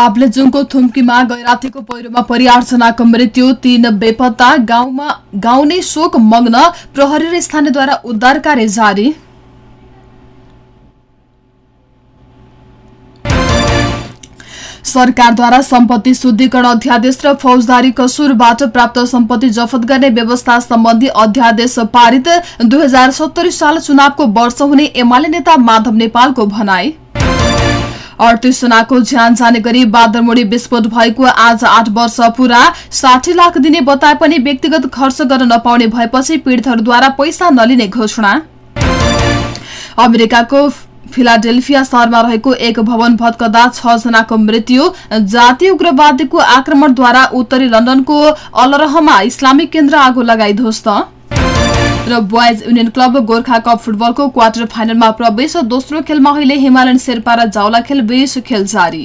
ताप्लेजुङको थुम्कीमा गैरातीको पहिरोमा परि आठजनाको मृत्यु तीन बेपत्ता गाउँमा गाउँ शोक मग्न प्रहरी र स्थानीयद्वारा उद्धार कार्य जारी। सरकारद्वारा सम्पत्ति शुद्धिकरण अध्यादेश र फौजदारी कसुरबाट प्राप्त सम्पत्ति जफत गर्ने व्यवस्था सम्बन्धी अध्यादेश पारित दुई साल चुनावको वर्ष हुने एमाले नेता माधव नेपालको भनाई। अडतिस जनाको ज्यान जाने गरी बादरमुडी विस्फोट भएको आज आठ वर्ष पूरा साठी लाख दिने बताए पनि व्यक्तिगत खर्च गर्न नपाउने भएपछि पीड़ितहरूद्वारा पैसा नलिने घोषणा। अमेरिकाको फिलाडेल्फिया शहरमा रहेको एक भवन भत्कदा छ जनाको मृत्यु जातीय उग्रवादीको आक्रमणद्वारा उत्तरी लन्डनको अलरहमा इस्लामिक केन्द्र आगो लगाई ध्वस्त। र boys union club Gorkha cup फुटबलको क्वार्टर फाइनलमा प्रवेश दोस्रो खेलमा अहिले हिमालयन शेर्पा र जावला खेल बीच खेल जारी।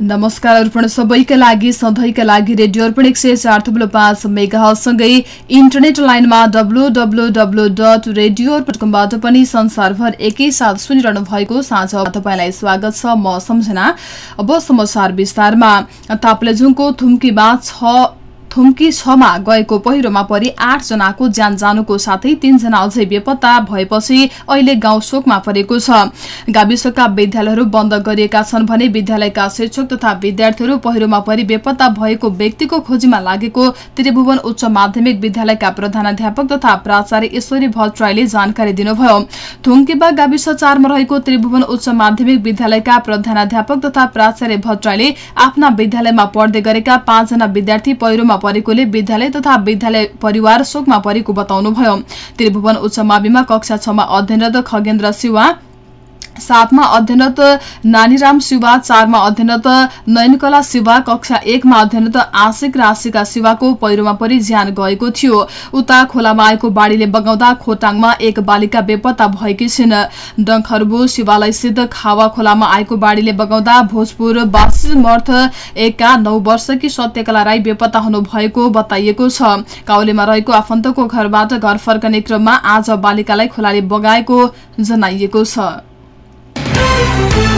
नमस्कार अर्पण सबैका लागि सधैँका लागि रेडियो अर्पण एक सय चार थुप्रो पाँच मेगासँगै इन्टरनेट लाइनमा W W W dot radio अर्पणबाट पनि संसारभर एकैसाथ सुनिरहनु भएको साँझ तपाईँलाई स्वागत छ म सम्झना। अब समाचार विस्तारमा। ताप्लेजुङको थुम्कीमा छ थुम्की छमा गएको पहिरोमा परि आठ जनाको ज्यान जानुको साथै तीनजना अझै बेपत्ता भएपछि अहिले गाउँ शोकमा परेको छ। गाविसका विद्यालयहरू बन्द गरिएका छन् भने विद्यालयका शिक्षक तथा विद्यार्थीहरू पहिरोमा परि बेपत्ता भएको व्यक्तिको खोजीमा लागेको त्रिभुवन उच्च माध्यमिक विद्यालयका प्रधानाध्यापक तथा प्राचार्य ईश्वरी भट्टराईले जानकारी दिनुभयो। थुङ्केबा गाविस चारमा रहेको त्रिभुवन उच्च माध्यमिक विद्यालयका प्रधानाध्यापक तथा प्राचार्य भट्टराईले आफ्ना विद्यालयमा पढ्दै गरेका पाँचजना विद्यार्थी पहिरोमा परेकोले विद्यालय तथा विद्यालय परिवार शोकमा परेको बताउनुभयो। त्रिभुवन उच्च माविमा कक्षा छमा अध्ययनरत खगेन्द्र शिवा सातमा अध्ययनत नानीराम शिवा चारमा अध्ययनत नयनकला शिवा कक्षा एकमा अध्ययनत आशिक र आशिका शिवाको पहिरोमा परि ज्यान गएको थियो। उता खोलामा आएको बाढ़ीले बगाउँदा खोटाङमा एक बालिका बेपत्ता भएकी छिन्। डङखरबु शिवालय सिद्ध खावा खोलामा आएको बाढ़ीले बगाउँदा भोजपुर बासिमर्थ एकका नौ वर्षकी सत्यकला राई बेपत्ता हुनु भएको बताइएको छ। काउलेमा रहेको आफन्तको घरबाट घर फर्कने क्रममा आज बालिकालाई खोलाले बगाएको जनाइएको छ। Thank you.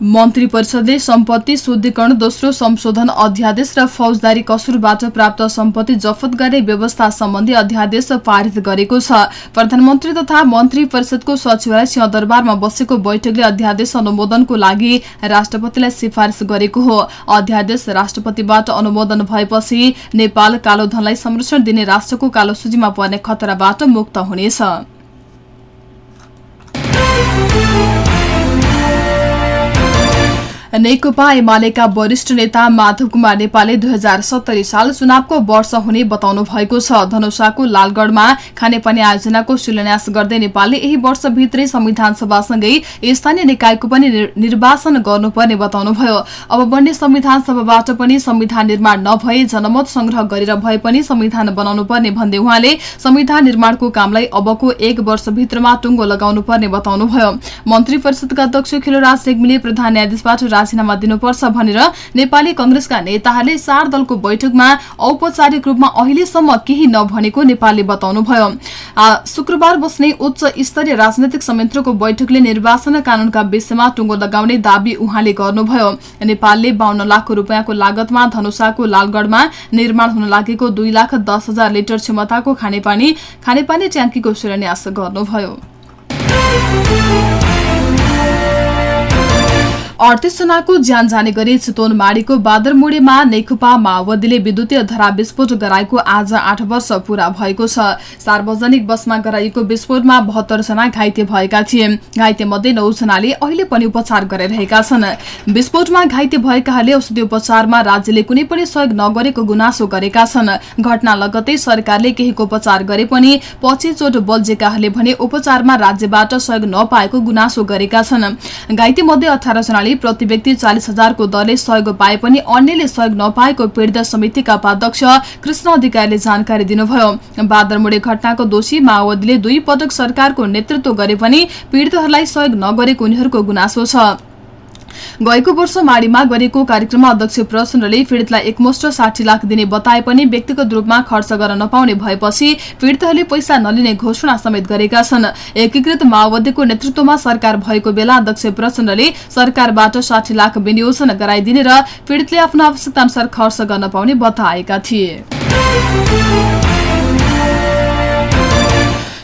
मन्त्री परिषदले सम्पत्ति शुद्धिकरण दोस्रो संशोधन अध्यादेश र फौजदारी कसुरबाट प्राप्त सम्पत्ति जफत गर्ने व्यवस्था सम्बन्धी अध्यादेश पारित गरेको छ। प्रधानमन्त्री तथा मन्त्री परिषदको सचिवालय सिंहदरबारमा बसेको बैठकले अध्यादेश अनुमोदनको लागि राष्ट्रपतिलाई सिफारिस गरेको हो। अध्यादेश राष्ट्रपतिबाट अनुमोदन भएपछि नेपाल कालोधनलाई संरक्षण दिने राष्ट्रको कालो सूचीमा पर्ने खतराबाट मुक्त हुनेछ। नेकपा एमालेका वरिष्ठ नेता माधव कुमार नेपालले दुई हजार सत्तरी साल चुनावको वर्ष हुने बताउनु भएको छ। धनुषाको लालगढ़मा खानेपानी आयोजनाको शिलान्यास गर्दै नेपालले यही वर्षभित्रै संविधान सभासँगै स्थानीय निकायको पनि निर्वाचन गर्नुपर्ने बताउनुभयो। अब बन्ने संविधान सभाबाट पनि संविधान निर्माण नभए जनमत संग्रह गरेर भए पनि संविधान बनाउनु पर्ने भन्दै उहाँले संविधान निर्माणको कामलाई अबको एक वर्षभित्रमा टुङ्गो लगाउनु पर्ने बताउनुभयो। मन्त्री परिषदका अध्यक्ष खिलोराज सेग्मीले प्रधान न्यायाधीशबाट राजीनामा दिनुपर्छ भनेर नेपाली कंग्रेसका नेताहरूले चार दलको बैठकमा औपचारिक रूपमा अहिलेसम्म केही नभनेको नेपालले बताउनुभयो। शुक्रबार बस्ने उच्च स्तरीय राजनैतिक संयन्त्रको बैठकले निर्वाचन कानूनका विषयमा टुङ्गो लगाउने दावी उहाँले गर्नुभयो। नेपालले बाहन्न लाख रूपियाँको लागतमा धनुषाको लालगढ़मा निर्माण हुन लागेको दुई लाख दस हजार लिटर क्षमताको खानेपानी खानेपानी ट्याङ्कीको शिलान्यास गर्नुभयो। अडतिस जनाको ज्यान जाने गरी चितवन माडीको बादरमुडीमा नेकपा माओवादीले विद्युतीय धरा विस्फोट गराएको आज आठ वर्ष पूरा भएको छ। सार्वजनिक बसमा गराइएको विस्फोटमा बहत्तर जना घाइते भएका थिए। घाइते मध्ये नौ जनाले अहिले पनि उपचार गरिरहेका छन्। विस्फोटमा घाइते भएकाहरूले औषधि उपचारमा राज्यले कुनै पनि सहयोग नगरेको गुनासो गरेका छन्। घटना लगतै सरकारले केहीको उपचार गरे पनि पछि चोट बल्झेकाहरूले भने उपचारमा राज्यबाट सहयोग नपाएको गुनासो गरेका छन्। घाइते मध्ये अठार जनाले प्रणाली प्रति व्यक्ति चालिस हजारको दरले सहयोग पाए पनि अन्यले सहयोग नपाएको पीड़ित समितिका उपाध्यक्ष कृष्ण अधिकारीले जानकारी दिनुभयो। बादरमुडे घटनाको दोषी माओवादीले दुई पटक सरकारको नेतृत्व गरे पनि पीड़ितहरूलाई सहयोग नगरेको उनीहरूको गुनासो छ। गएको वर्ष माडीमा गरेको कार्यक्रममा अध्यक्ष प्रचण्डले पीड़ितलाई एकमुष्ट साठी लाख दिने बताए पनि व्यक्तिगत रूपमा खर्च गर्न नपाउने भएपछि पीड़ितहरूले पैसा नलिने घोषणा समेत गरेका छन्। एकीकृत माओवादीको नेतृत्वमा सरकार भएको बेला अध्यक्ष प्रचण्डले सरकारबाट साठी लाख विनियोजन गराइदिने र पीड़ितले आफ्नो आवश्यकता अनुसार खर्च गर्न पाउने बताएका थिए।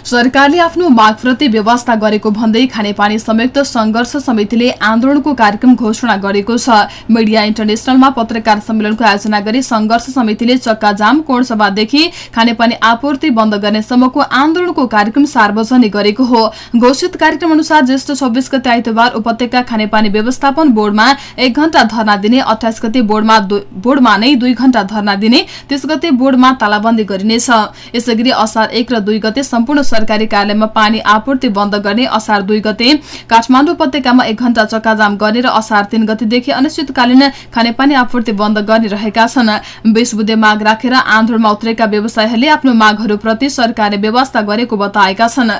सरकारले आफ्नो मागप्रति व्यवस्था गरेको भन्दै खानेपानी संयुक्त संघर्ष समितिले आन्दोलनको कार्यक्रम घोषणा गरेको छ। मिडिया इन्टरनेशनलमा पत्रकार सम्मेलनको आयोजना गरी संघर्ष समितिले चक्काजाम कोणसभादेखि खानेपानी आपूर्ति बन्द गर्ने सम्मको आन्दोलनको कार्यक्रम सार्वजनिक गरेको हो। घोषित कार्यक्रम अनुसार ज्येष्ठ छब्बीस गते आइतबार उपत्यका खानेपानी व्यवस्थापन बोर्डमा एक घण्टा धरना दिने अठाइस गते बोर्डमा नै दुई घण्टा धरना दिने त्यस गते बोर्डमा तालाबन्दी गरिनेछ। यसै असार एक र दुई गते सम्पूर्ण सरकारी कार्यालयमा पानी आपूर्ति बन्द गर्ने असार दुई गते। काठमाडौँ उपत्यकामा एक घण्टा चक्काजाम गर्ने र असार तीन गतेदेखि अनिश्चितकालीन खानेपानी आपूर्ति बन्द गर्ने रहेका छन्। बीस बुधे माग राखेर आन्दोलनमा उत्रेका व्यवसायीहरूले आफ्नो मागहरूप्रति सरकारले व्यवस्था गरेको बताएका छन्।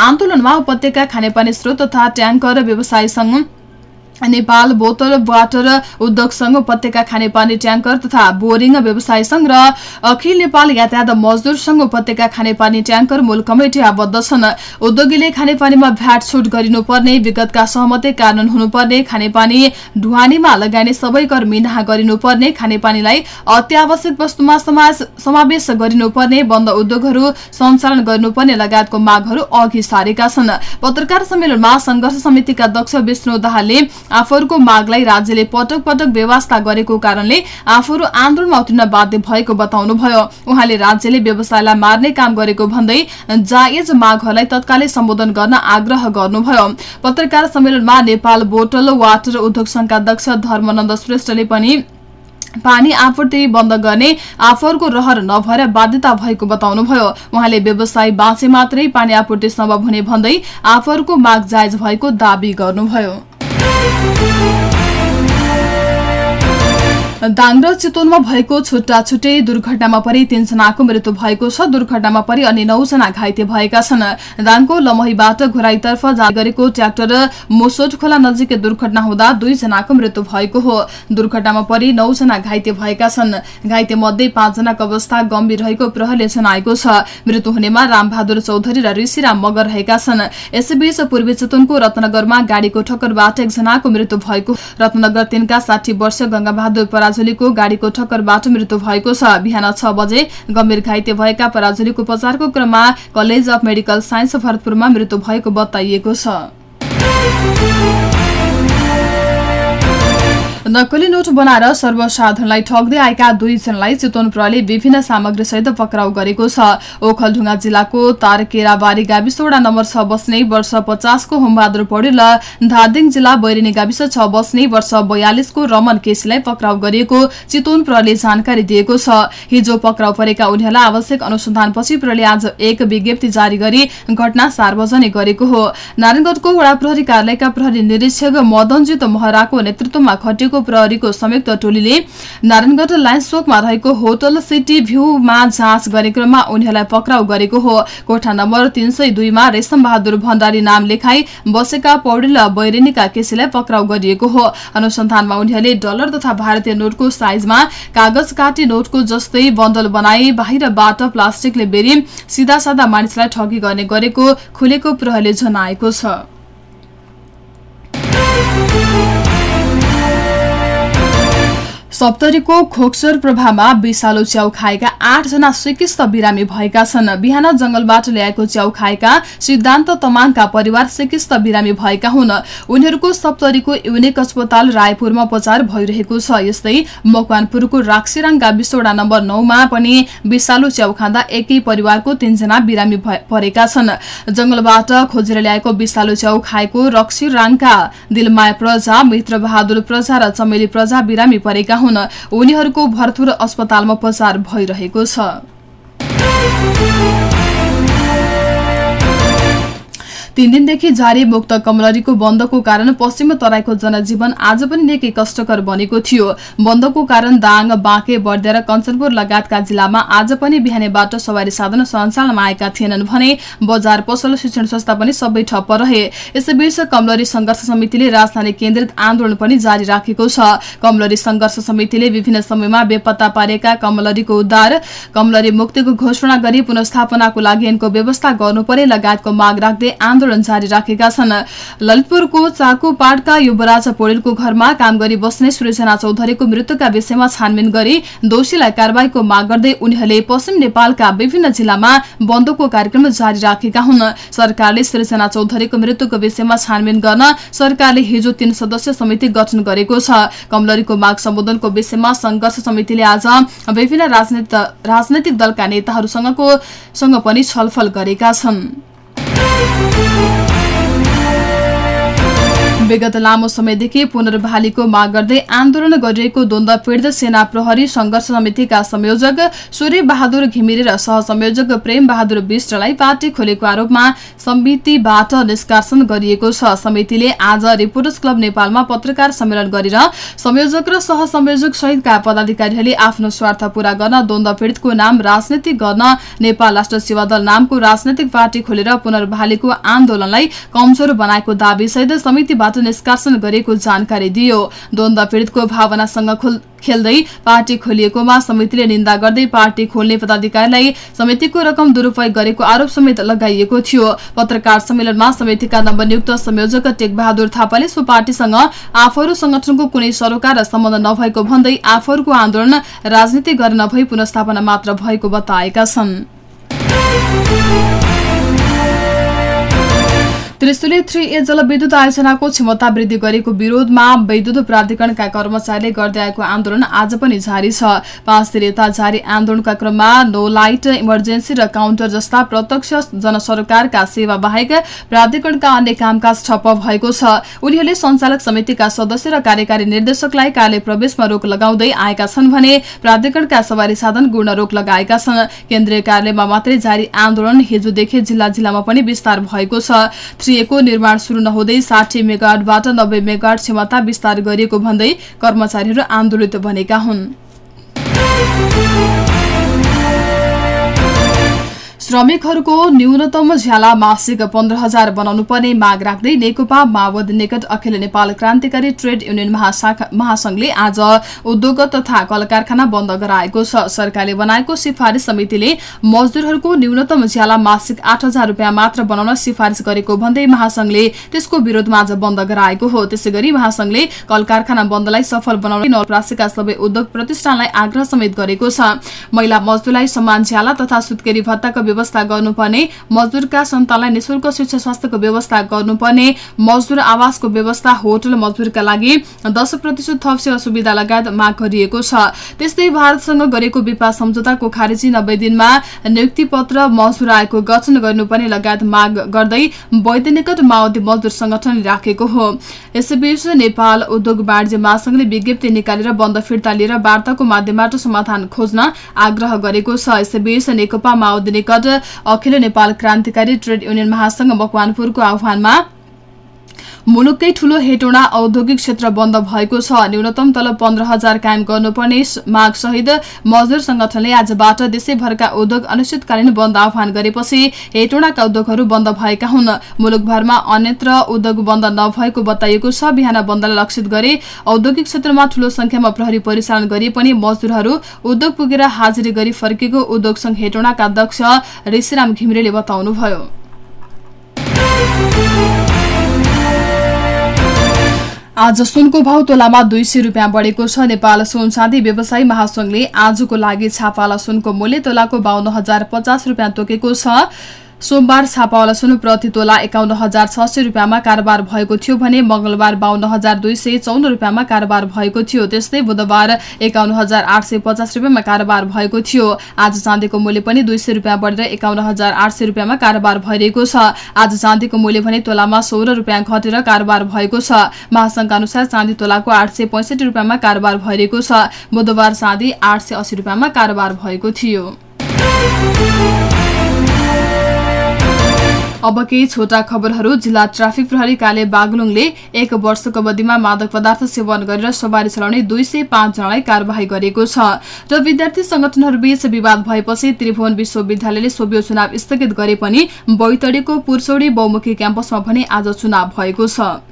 आन्दोलनमा उपत्यका खानेपानी स्रोत तथा ट्याङ्कर व्यवसायीसँग नेपाल बोतल वाटर उद्योग संघ उपत्यका खानेपानी ट्याङ्कर तथा बोरिङ व्यवसाय संघ र अखिल नेपाल यातायात मजदुर संघ उपत्यका खानेपानी ट्याङ्कर मूल कमिटी आबद्ध छन्। उद्योगीले खानेपानीमा भ्याट छुट गरिनुपर्ने विगतका सहमति कानून हुनुपर्ने खानेपानी ढुवानीमा लगाइने सबै कर मिनाहा गरिनुपर्ने खानेपानीलाई अत्यावश्यक वस्तुमा समावेश गरिनुपर्ने बन्द उद्योगहरू सञ्चालन गर्नुपर्ने लगायतको मागहरू अघि सारेका छन्। पत्रकार सम्मेलनमा संघर्ष समितिका अध्यक्ष विष्णु दाहालले आफूहरूको मागलाई राज्यले पटक पटक व्यवस्था गरेको कारणले आफूहरू आन्दोलनमा उत्रिन बाध्य भएको बताउनुभयो। उहाँले राज्यले व्यवसायलाई मार्ने काम गरेको भन्दै जायज मागहरूलाई तत्कालै सम्बोधन गर्न आग्रह गर्नुभयो। पत्रकार सम्मेलनमा नेपाल बोटल वाटर उद्योग संघका अध्यक्ष धर्मनन्द श्रेष्ठले पनि पानी आपूर्ति बन्द गर्ने आफूहरूको रहर नभएर बाध्यता भएको बताउनुभयो। उहाँले व्यवसाय बाँचे मात्रै पानी आपूर्ति सम्भव हुने भन्दै आफूहरूको माग जायज भएको दावी गर्नुभयो। Música दाङ र चितवनमा भएको छुट्टा छुट्टै दुर्घटनामा परि तीनजनाको मृत्यु भएको छ। दुर्घटनामा परि अन्य नौजना घाइते भएका छन्। दाङको लमहीबाट घुराईतर्फ जाने गरेको ट्र्याक्टर मोसोट खोला नजिकै दुर्घटना हुँदा दुईजनाको मृत्यु भएको हो। दुर्घटनामा परि नौजना घाइते भएका छन्। घाइते मध्ये पाँचजनाको अवस्था गम्भीर रहेको प्रहरले जनाएको छ। मृत्यु हुनेमा रामबहादुर चौधरी र ऋषिराम मगर रहेका छन्। यसैबीच पूर्वी चितवनको रत्नगरमा गाड़ीको ठक्करबाट एकजनाको मृत्यु भएको। रत्नगर तीनका साठी वर्ष गंगाबहादुर पराजुलीको गाड़ीको ठक्करबाट मृत्यु भएको छ। बिहान छ बजे गम्भीर घाइते भएका पराजुलीको उपचारको क्रममा कलेज अफ मेडिकल साइन्स भरतपुरमा मृत्यु भएको बताइएको छ। नक्कली नोट बनाएर सर्वसाधारणलाई ठग्दै आएका दुईजनालाई चितवन प्रहरीले विभिन्न सामग्री सहित पक्राउ गरेको छ। ओखलढुङ्गा जिल्लाको तारकेराबारी गाविस वडा नम्बर छ बस्ने वर्ष पचासको होमबहादुर पौडेल र धादिङ जिल्ला बैरिनी गाविस छ बस्ने वर्ष बयालिसको रमन केसीलाई पक्राउ गरिएको चितवन प्रहरीले जानकारी दिएको छ। हिजो पक्राउ परेका उनीहरूलाई आवश्यक अनुसन्धानपछि प्रहरीले आज एक विज्ञप्ति जारी गरी घटना सार्वजनिक गरेको हो। नारायणगढ़को वडा प्रहरी कार्यालयका प्रहरी निरीक्षक मदनजित महराको नेतृत्वमा खटेको रहेको प्रहरीको संयुक्त टोलीले नारायणगढ़ लाइन्स चोकमा रहेको होटल सिटी भ्यूमा जाँच गर्ने क्रममा उनीहरूलाई पक्राउ गरेको हो। कोठा नम्बर तीन सय दुईमा रेशम बहादुर भण्डारी नाम लेखाई बसेका पौडेल बैरेनीका केसीलाई पक्राउ गरिएको हो। अनुसन्धानमा उनीहरूले डलर तथा भारतीय नोटको साइजमा कागज काटी नोटको जस्तै बन्दल बनाई बाहिरबाट प्लास्टिकले बेरी सिधा साधा मानिसलाई ठगी गर्ने गरेको खुलेको प्रहरले जनाएको छ। सप्तरीको खोक्सर प्रभावमा विषालु च्याउ खाएका आठजना सिकिस्त बिरामी भएका छन्। बिहान जंगलबाट ल्याएको च्याउ खाएका सिद्धान्त तमाङका परिवार सिकिस्त बिरामी भएका हुन्। उनीहरूको सप्तरीको युनिक अस्पताल रायपुरमा उपचार भइरहेको छ। यस्तै मकवानपुरको राक्सिराङ गाविसवडा नम्बर नौमा पनि विषालु च्याउ खाँदा एकै परिवारको तीनजना बिरामी परेका छन्। जंगलबाट खोजेर ल्याएको विषालु च्याउ खाएको रक्सिराङका दिलमाया प्रजा मित्र बहादुर प्रजा र चमेली प्रजा बिरामी परेका हुन् उनीहरूको भरतपुर अस्पतालमा उपचार भइरहेको छ। तीन दिनदेखि जारी मुक्त कमलरीको बन्दको कारण पश्चिम तराईको जनजीवन आज पनि निकै कष्टकर बनेको थियो। बन्दको कारण दाङ बाँके बर्दिया र कञ्चनपुर लगायतका जिल्लामा आज पनि बिहानैबाट सवारी साधन सञ्चालनमा आएका थिएनन् भने बजार पसल शिक्षण संस्था पनि सबै ठप्प रहे। यसैबीच कमलरी संघर्ष समितिले राजधानी केन्द्रित आन्दोलन पनि जारी राखेको छ। कमलरी संघर्ष समितिले विभिन्न समयमा बेपत्ता पारेका कमलरीको उद्धार कमलरी मुक्तिको घोषणा गरी पुनस्थापनाको लागि यिनको व्यवस्था गर्नुपर्ने लगायतको माग राख्दै आन्दोलन जारी राखेका छन्। ललितपुरको चाकुपाटका युवराज पौडेलको घरमा काम गरी बस्ने सृजना चौधरीको मृत्युका विषयमा छानबिन गरी दोषीलाई कार्यवाहीको माग गर्दै उनीहरूले पश्चिम नेपालका विभिन्न जिल्लामा बन्दको कार्यक्रम जारी राखेका हुन्। सरकारले सृजना चौधरीको मृत्युको विषयमा छानबिन गर्न सरकारले हिजो तीन सदस्य समिति गठन गरेको छ। कमलरीको माग सम्बोधनको विषयमा संघर्ष समितिले आज विभिन्न राजनैतिक दलका नेताहरूसँगको पनि छलफल गरेका छन्। Thank you. विगत लामो समयदेखि पुनर्बहालीको माग गर्दै आन्दोलन गरिरहेको द्वन्द पीड़ित सेना प्रहरी संघर्ष समितिका संयोजक सूर्य बहादुर घिमिरे र सहसंयोजक प्रेम बहादुर विष्टलाई पार्टी खोलेको आरोपमा समितिबाट निष्कासन गरिएको छ। समितिले आज रिपोर्टर्स क्लब नेपालमा पत्रकार सम्मेलन गरेर संयोजक र सहसंयोजक सहितका पदाधिकारीहरूले आफ्नो स्वार्थ पूरा गर्न द्वन्द पीड़ितको नाम राजनीतिक गर्न नेपाल राष्ट्र सेवा दल नामको राजनैतिक पार्टी खोलेर पुनर्बहालीको आन्दोलनलाई कमजोर बनाएको दावीसहित समितिबाट बाट निष्कासन गरेको जानकारी दियो। द्वन्द पीड़ितको भावनासँग खेल्दै पार्टी खोलिएकोमा समितिले निन्दा गर्दै पार्टी खोल्ने पदाधिकारीलाई समितिको रकम दुरूपयोग गरेको आरोप समेत लगाइएको थियो। पत्रकार सम्मेलनमा समितिका नवनियुक्त संयोजक टेक बहादुर थापाले सो पार्टीसँग आफूहरू संगठनको कुनै सरोकार र सम्बन्ध नभएको भन्दै आफूहरूको आन्दोलन राजनीति गरेर नभई पुनस्थापना मात्र भएको बताएका छन्। त्रिशुली थ्री ए जलविद्युत आयोजनाको क्षमता वृद्धि गरेको विरोधमा विद्युत प्राधिकरणका कर्मचारीले गर्दै आएको आन्दोलन आज पनि जारी छ। पाँच दिन यता जारी आन्दोलनका क्रममा नो लाइट इमर्जेन्सी र काउन्टर जस्ता प्रत्यक्ष जनसरकारका सेवा बाहेक प्राधिकरणका अन्य कामकाज ठप्प भएको छ। उनीहरूले संचालक समितिका सदस्य र कार्यकारी निर्देशकलाई कार्य प्रवेशमा रोक लगाउँदै आएका छन् भने प्राधिकरणका सवारी साधन गुण रोक लगाएका छन्। केन्द्रीय कार्यालयमा मात्रै जारी आन्दोलन हिजोदेखि जिल्ला जिल्लामा पनि विस्तार भएको छ। थ्रिएको निर्माण शुरू नहुँदै साठी मेगावाटबाट नब्बे मेगावाट क्षमता विस्तार गरिएको भन्दै कर्मचारीहरू आन्दोलित बनेका हुन्। श्रमिकहरूको न्यूनतम झ्याला मासिक पन्ध्र हजार बनाउनु पर्ने माग राख्दै नेकपा माओवादी निकट अखिल नेपाल क्रान्तिकारी ट्रेड युनियन महासंघले आज उद्योग तथा कल कारखाना बन्द गराएको छ। सरकारले बनाएको सिफारिस समितिले मजदुरहरूको न्यूनतम झ्याला मासिक आठ हजार रुपियाँ मात्र बनाउन सिफारिस गरेको भन्दै महासंघले त्यसको विरोधमा आज बन्द गराएको हो। त्यसै गरी महासंघले कल कारखाना बन्दलाई सफल बनाउने नवलप्रासीका सबै उद्योग प्रतिष्ठानलाई आग्रह समेत गरेको छ। महिला मजदुरलाई समान झ्याला तथा सुत्केरी भत्ताको व्यवस्था गर्नुपर्ने मजदुरका सन्तानलाई निशुल्क शिक्षा स्वास्थ्यको व्यवस्था गर्नुपर्ने मजदुर आवासको व्यवस्था होटल मजदुरका लागि दश प्रतिशत थप सेवा सुविधा लगायत माग गरिएको छ। त्यस्तै भारतसँग गरेको विपास सम्झौताको खारेजी नब्बे दिनमा नियुक्ति पत्र मजदुर आएको गठन गर्नुपर्ने लगायत माग गर्दै वैधानिकट माओवादी मजदुर संगठन राखेको हो। यसैबीच नेपाल उद्योग वाणिज्य महासंघले विज्ञप्ति निकालेर बन्द फिर्ता लिएर वार्ताको माध्यमबाट समाधान खोज्न आग्रह गरेको छ। यसैबीच नेकपा माओवादी निकट अखिल नेपाल क्रान्तिकारी ट्रेड युनियन महासंघ मकवानपुरको आह्वानमा मुलुककै ठूलो हेटोडा औद्योगिक क्षेत्र बन्द भएको छ। न्यूनतम तलब पन्ध्र हजार कायम गर्नुपर्ने माग सहित मजदुर संगठनले आजबाट देशैभरका उद्योग अनिश्चितकालीन बन्द आह्वान गरेपछि हेटोडाका उद्योगहरू बन्द भएका हुन्। मुलुकभरमा अन्यत्र उद्योग बन्द नभएको बताइएको छ। बिहान बन्दलाई लक्षित गरी औद्योगिक क्षेत्रमा ठूलो संख्यामा प्रहरी परिचालन गरिए पनि मजदुरहरू उद्योग पुगेर हाजिरी गरी फर्केको उद्योग संघ हेटोडाका अध्यक्ष ऋषिराम घिमिरेले बताउनुभयो। आज सुनको भाउ तोलामा दुई सय रुपियाँ बढेको छ। नेपाल सुन चाँदी व्यवसायी महासंघले आजको लागि छापाला सुनको मूल्य तोलाको बाहन्न हजार पचास रुपियाँ तोकेको छ। सोमबार छापावाला सुन प्रति तोला एकाउन्न हजार छ सय रुपियाँमा कारोबार भएको थियो भने मंगलबार बाहन्न हजार दुई सय चौन्न रुपियाँमा कारोबार भएको थियो। त्यस्तै बुधबार एकाउन्न हजार आठ सय पचास रुपियाँमा कारोबार भएको थियो। आज चाँदीको मूल्य पनि दुई सय रुपियाँ बढेर एकाउन्न हजार आठ सय रुपियाँमा कारोबार भइरहेको छ। आज चाँदीको मूल्य भने तोलामा सोह्र रुपियाँ घटेर कारोबार भएको छ। महासंघका अनुसार चाँदी तोलाको आठ सय पैँसठी रुपियाँमा कारोबार भइरहेको छ। बुधबार चाँदी आठ सय अस्सी रुपियाँमा कारोबार भएको थियो। अब केही छोटा खबरहरू जिल्ला ट्राफिक प्रहरी कार्य बागलुङले एक वर्षको अवधिमा मादक पदार्थ सेवन गरेर सवारी चलाउने दुई सय पाँचजनालाई कार्यवाही गरेको छ। र विद्यार्थी संगठनहरूबीच विवाद भएपछि त्रिभुवन विश्वविद्यालयले सोभियो चुनाव स्थगित गरे पनि बैतडीको पुर्चौडी बहुमुखी क्याम्पसमा भने आज चुनाव भएको छ।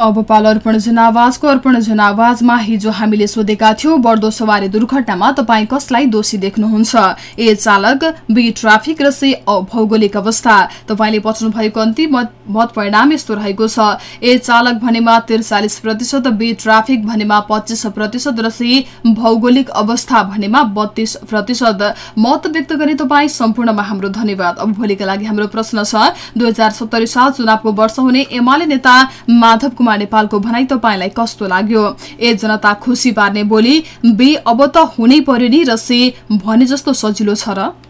अब पाल अर्पण जनावाजको अर्पण जनावाजमा हिजो हामीले सोधेका थियौं बढ्दो सवारी दुर्घटनामा तपाईँ कसलाई दोषी देख्नुहुन्छ? ए चालक बी ट्राफिक र सी भौगोलिक अवस्था। तपाईँले पठाउनु भएको अन्तिम मत परिणाम यस्तो रहेको छ। ए चालक भनेमा त्रिचालिस प्रतिशत बी ट्राफिक भनेमा पच्चिस प्रतिशत र सी भौगोलिक अवस्था भनेमा बत्तीस प्रतिशत। मत व्यक्त गरे तपाईँ सम्पूर्णमा हाम्रो धन्यवाद। अब भोलिका लागि हाम्रो प्रश्न छ। दुई साल चुनावको वर्ष हुने एमाले नेता माधव कुमार नेपालको भनाई तपाईँलाई कस्तो लाग्यो? ए जनता खुसी पार्ने बोली बे अब त हुनै पर्यो नि र से भने जस्तो सजिलो छ र?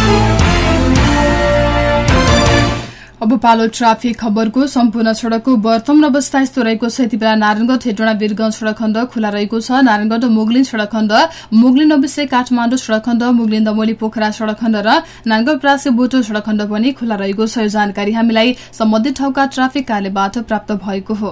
अब पालो ट्राफिक खबरको सम्पूर्ण सड़कको वर्तमान अवस्था यस्तो रहेको छ। यति बेला नारायणगढ हेटोडा वीरगंज सड़क खण्ड खुला रहेको छ। नारायणगढ मुगलिन सड़क खण्ड मुगलिन नबिसे काठमाडौँ सड़क खण्ड मुगलिन दमोली पोखरा सड़क खण्ड र नारायणगढ प्रासे बोटो सड़क खण्ड पनि खुला रहेको छ। यो जानकारी हामीलाई सम्बन्धित ठाउँका ट्राफिक कार्यबाट प्राप्त भएको हो।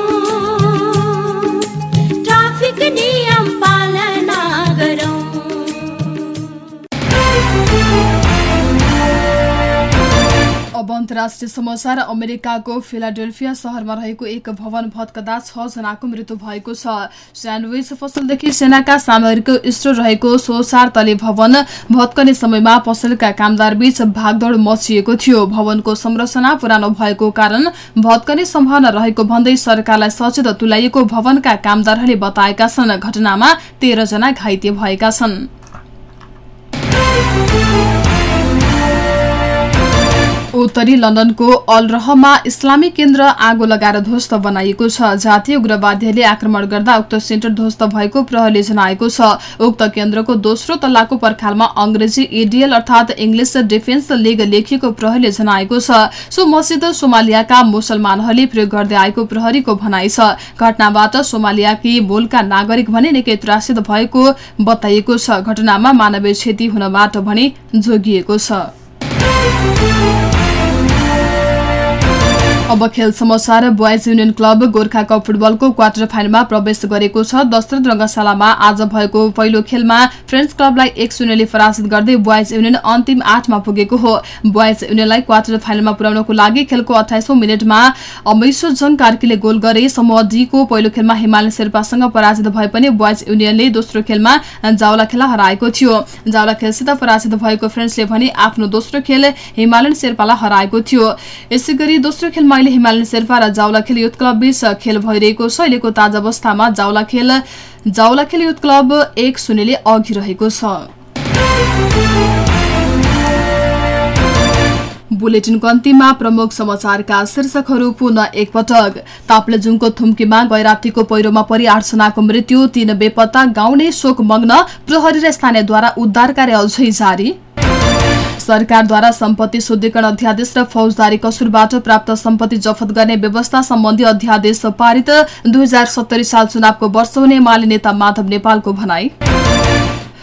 अन्तर्राष्ट्रिय समाचार अमेरिकाको फिलाडेल्फिया शहरमा रहेको एक भवन भत्कदा छ जनाको मृत्यु भएको छ। स्यान्डविच पसलदेखि सेनाका सामग्रीको स्टोर रहेको सोसार तले भवन भत्कने समयमा पसलका कामदार बीच भागदौड़ मचिएको थियो। भवनको संरचना पुरानो भएको कारण भत्कने सम्भावना रहेको भन्दै सरकारलाई सचेत तुल्याइएको भवनका कामदारहरूले बताएका छन्। घटनामा तेह्र जना घाइते भएका छन्। उत्तरी लन्डनको अलरहमा इस्लामिक केन्द्र आगो लगाएर ध्वस्त बनाइएको छ। जातीय उग्रवादीहरूले आक्रमण गर्दा उक्त सेन्टर ध्वस्त भएको प्रहरले जनाएको छ। उक्त केन्द्रको दोस्रो तल्लाको पर्खालमा अंग्रेजी एडिएल अर्थात इङ्ग्लिस डिफेन्स लिग लेखिएको प्रहरले जनाएको छ। सो मस्जिद सोमालियाका मुसलमानहरूले प्रयोग गर्दै आएको प्रहरीको भनाइ छ। घटनाबाट सोमालियाकी मूलका नागरिक भने निकै त्रासित भएको बताइएको छ। घटनामा मानवीय क्षति हुनबाट भने जोगिएको छ। अब खेल समाचार boys union club Gorkha cup फुटबलको क्वार्टर फाइनलमा प्रवेश गरेको छ। दशरथ रंगशालामा आज भएको पहिलो खेलमा फ्रेन्च क्लबलाई एक शून्यले पराजित गर्दै बोइज युनियन अन्तिम आठमा पुगेको हो। बोइज युनियनलाई क्वार्टर फाइनलमा पुर्याउनको लागि खेलको अठाइसौं मिनटमा अमेश्वर जङ कार्कीले गोल गरे। समूह डीको पहिलो खेलमा हिमालय शेर्पासँग पराजित भए पनि बोइज युनियनले दोस्रो खेलमा जावला खेला हराएको थियो। जावला खेलसित पराजित भएको फ्रेन्चले भने आफ्नो दोस्रो खेल हिमालयन शेर्पालाई हराएको थियो। यसै दोस्रो खेलमा अहिले हिमालयन शेर्पा र जावलाखेल युथ क्लब बीच खेल भइरहेको छ। अहिलेको ताजा अवस्थामा जावलाखेल जावलाखेल युथ क्लब एक शून्यले अघि रहेको छ। बुलेटिनको अन्तिममा प्रमुख समाचारका शीर्षकहरू पुनः एकपटक। ताप्लेजुङको थुम्कीमा गैरातीको पहिरोमा परि आठजनाको मृत्यु तीन बेपत्ता गाउने शोक मग्न प्रहरी र स्थानीयद्वारा उद्धार कार्य अझै जारी। सरकारद्वारा सम्पत्ति शुद्धिकरण अध्यादेश र फौजदारी कसुरबाट प्राप्त सम्पत्ति जफत गर्ने व्यवस्था सम्बन्धी अध्यादेश पारित दुई साल चुनावको वर्ष हुने माली नेता माधव नेपालको भनाई।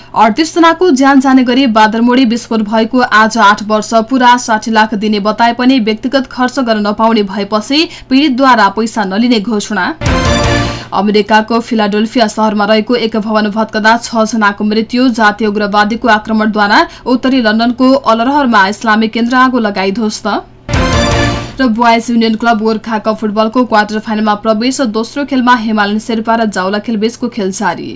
अडतिस जनाको ज्यान जाने गरी बादरमोडी विस्फोट भएको आज आठ वर्ष पुरा साठी लाख दिने बताए पनि व्यक्तिगत खर्च गर्न नपाउने भएपछि पीड़ितद्वारा पैसा नलिने घोषणा। अमेरिकाको फिलाडेल्फिया शहरमा रहेको एक भवन भत्कदा छ जनाको मृत्यु जातीय उग्रवादीको आक्रमणद्वारा उत्तरी लन्डनको अलरहरमा इस्लामिक केन्द्र आगो लगाई ध्वस्त। र boys union club Gorkha cup फुटबलको क्वार्टर फाइनलमा प्रवेश दोस्रो खेलमा हिमालयन शेर्पा र जाउला खेल बीचको खेल जारी।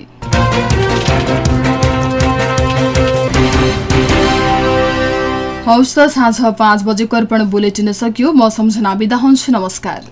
हौस् त साँझ पाँच बजेको अर्पण बुलेटिन सकियो। म सम्झना बिदा हुन्छु नमस्कार।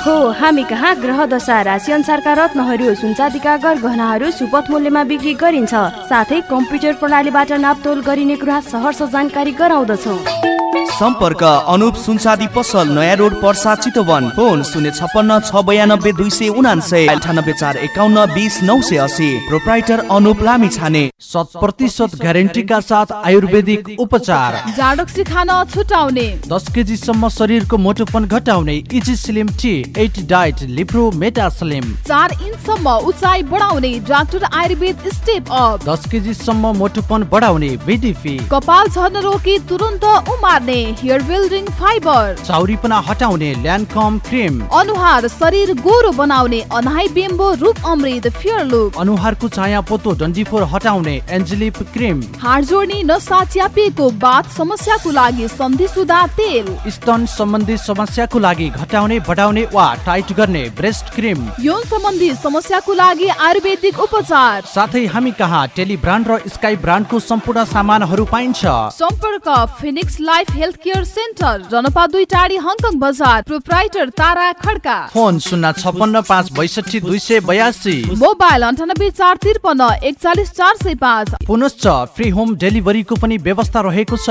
हो हामी कहाँ ग्रह दशा राशि अनुसारका रत्नहरू सुनचाँदीका गरगहनाहरू सुपथ मूल्यमा बिक्री गरिन्छ। साथै कम्प्युटर प्रणालीबाट नापतोल गरिने कुरा सहरर्ष जानकारी गराउँदछौ। सम्पर्क अनुप सुनसादी पसल नयाँ रोड पर्सा चितवन। फोन शून्य छप्पन्न छ बयानब्बे दुई सय उनान्सय अन्ठानब्बे चार एकाउन्न बिस नौ सय असी प्रोप्राइटर अनुप लामी छाने शत प्रतिशत ग्यारेन्टीका साथ आयुर्वेदिक उपचार। जाडक्सी खान छुटाउने। दस केजीसम्म शरीरको मोटोपन घटाउने easy slim tea at diet लिप्रो meta slim. चार इन्चसम्म उचाइ बढाउने डाक्टर आयुर्वेद स्टेप अप। दस केजीसम्म मोटोपन बढाउने बिडिपी कपाल झर्न रोकी तुरन्त उमार्ने। हेयर बिल्डिङ फाइबर चाउरीपना हटाउने ल्यान्डकम क्रिम अनुहार शरीर गोरो बनाउने अनाइ बिम्बो रूप अमृत फेयर लुक अनुहारको चाया पोतो डन्डीफोर हटाउने एन्जेलिप क्रिम हाड जोड्ने नसा च्यापिएको बाथ समस्याको लागि सन्धिसुदा तेल स्तन सम्बन्धी समस्याको लागि घटाउने बढाउने वा टाइट गर्ने ब्रेस्ट क्रिम यौन सम्बन्धी समस्याको लागि आयुर्वेदिक उपचार साथै हामी कहाँ टेली ब्रान्ड र स्काई ब्रान्डको सम्पूर्ण सामानहरू पाइन्छ सम्पर्क Phoenix life health care centre जनपा दुई टाढी हङकङ बजार प्रोप्राइटर तारा खड्का फोन शून्य छपन्न पाँच बैसठी दुई सय बयासी मोबाइल अन्ठानब्बे चार त्रिपन्न एकचालिस चार सय पाँच. पुनश्च फ्री होम डेलिभरीको पनि व्यवस्था रहेको छ।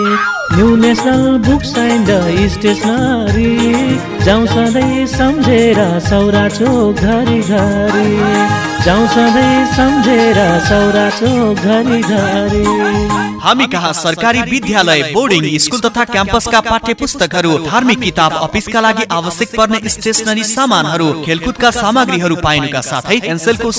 new national books and stationery जाउँ सधैँ सम्झेर सौरा चोक घरि जाउँ सधैँ सम्झेर सौरा चोक घरि हामी कहाँ सरकारी विद्यालय बोर्डिङ स्कुल तथा क्याम्पसका पाठ्य पुस्तकहरू धार्मिक किताब अफिसका लागि आवश्यक पर्ने स्टेसनरी सामानहरू खेलकुदका सामग्रीहरू पाइनुका साथै एनसेलको